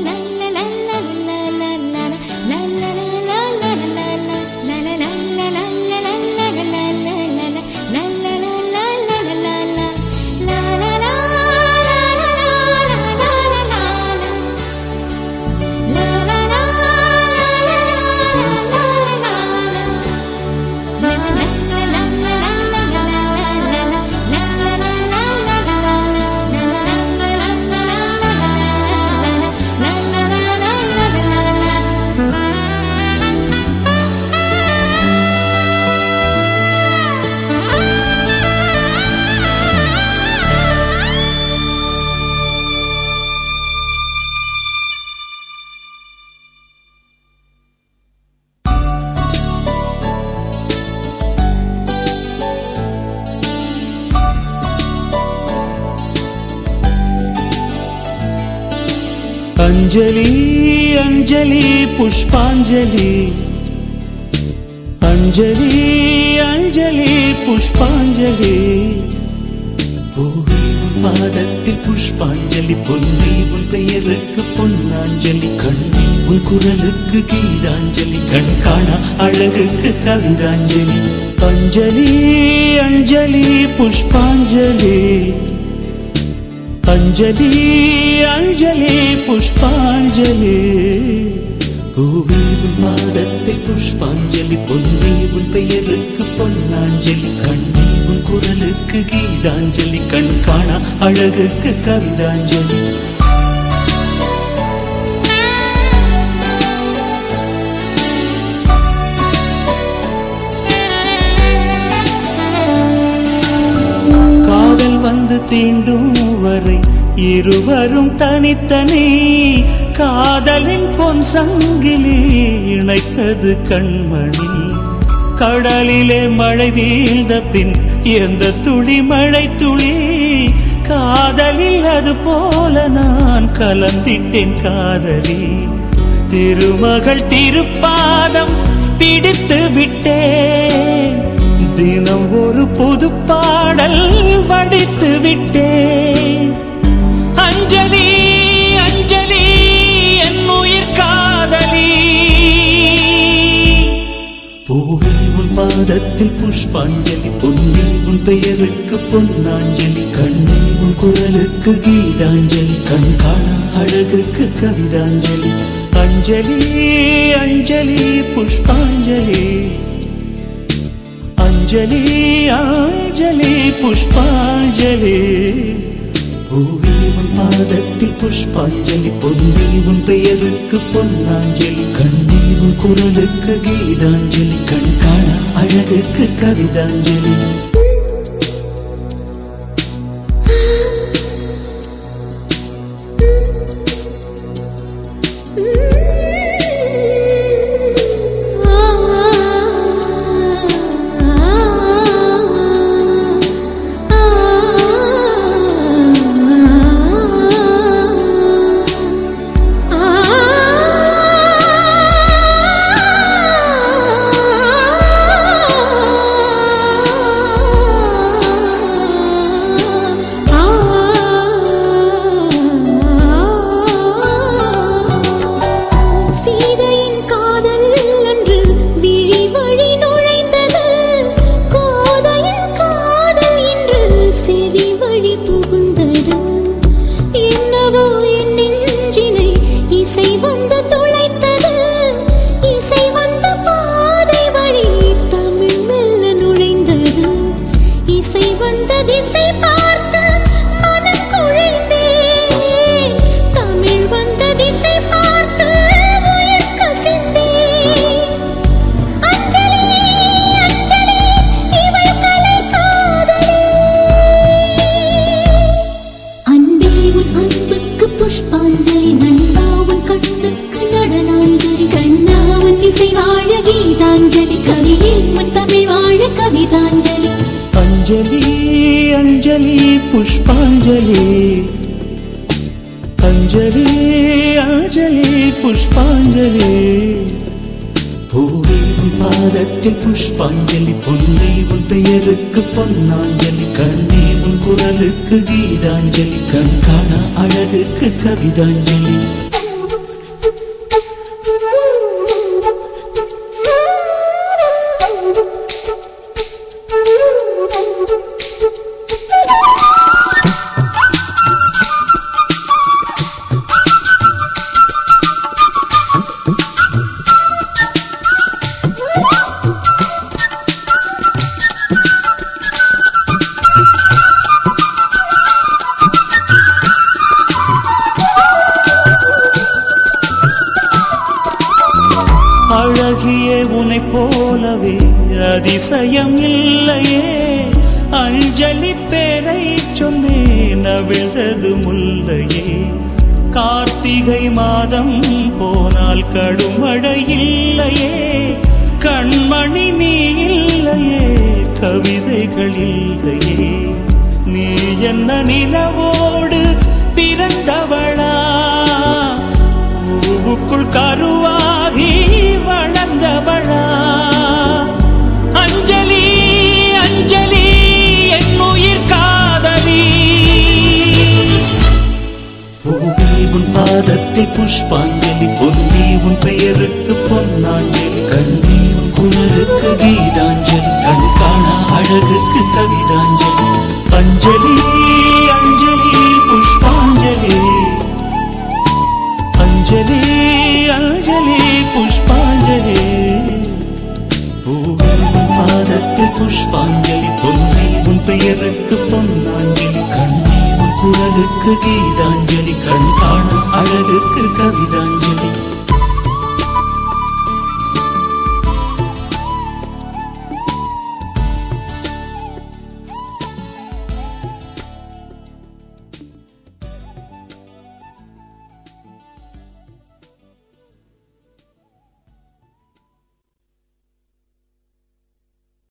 la la la la அஞ்சலி அஞ்சலி புஷ்பாஞ்சலி. அஞ்சலி அஞ்சலி புஷ்பாஞ்சலி. பூவி உன் பாதத்தில் புஷ்பாஞ்சலி பொன்னி உன் பெயருக்கு பொன்னாஞ்சலி கண்ணி உன் குரலுக்கு கீதாஞ்சலி கண் காணா அழகுக்கு கவிதாஞ்சலி. அஞ்சலி அஞ்சலி புஷ்பாஞ்சலி. அஞ்சலி அஞ்சலி புஷ்பாஞ்சலி. பூவி உன் பாதத்தை புஷ்பாஞ்சலி பொன்னி உன் பெயருக்கு பொன்னாஞ்சலி கண்ணி உன் குரலுக்கு கீதாஞ்சலி கண் காணா அழகுக்கு கவிதாஞ்சலி இருவரும் தனித்தனி. காதலின் பொன் சங்கிலி இணைத்தது கண்மணி. கடலிலே மழை வீழ்ந்த பின் எந்த துளி மழை துளி. காதலில் அது போல நான் கலந்திட்டேன் காதலி. திருமகள் திருப்பாதம் பிடித்து விட்டேன். தினம் ஒரு புது பாடல் வடித்து விட்டேன். பாதத்தில் புஷ்பாஞ்சலி பொன்னில் உன் பெயருக்கு பொன்னாஞ்சலி கண்ணில் உன் குரலுக்கு கீதாஞ்சலி கண் காணா அழகுக்கு கவிதாஞ்சலி. அஞ்சலி அஞ்சலி புஷ்பாஞ்சலி. அஞ்சலி அஞ்சலி புஷ்பாஞ்சலி. பூவி உன் பாதத்தில் புஷ்பாஞ்சலி பொன்னி உன் பெயருக்கு பொன்னாஞ்சலி கண்ணி உன் குரலுக்கு கீதாஞ்சலி கண் காணா அழகுக்கு கவிதாஞ்சலி அஞ்சலி அஞ்சலி புஷ்பாஞ்சலி. பூவே பாதத்தில் புஷ்பாஞ்சலி பொன்னே உன் பெயருக்கு பொன்னாஞ்சலி கண்ணே உன் குரலுக்கு கீதாஞ்சலி கண் காண அழகுக்கு கவிதாஞ்சலி. அதிசயம் இல்லையே. அஞ்சலி பேரை சொன்னேன் அவிழ்ந்தது முல்லையே. கார்த்திகை மாதம் போனால் கடுமழை இல்லையே. கண்மணி நீ புஷ்பாஞ்சலி பொன்னி உன் பெயருக்கு பொன்னாஞ்சலி கண்ணி உன் குரலுக்கு கீதாஞ்சலி கண் காணா அழகுக்கு கவிதாஞ்சலி. அஞ்சலி அஞ்சலி புஷ்பாஞ்சலி. அஞ்சலி அஞ்சலி புஷ்பாஞ்சலி. பூவே உன் பாதத்தில் புஷ்பாஞ்சலி பொன்னே உன் பெயருக்கு பொன்னாஞ்சலி கண்ணி உன் குரலுக்கு கீதாஞ்சலி கண் காணும் அழகு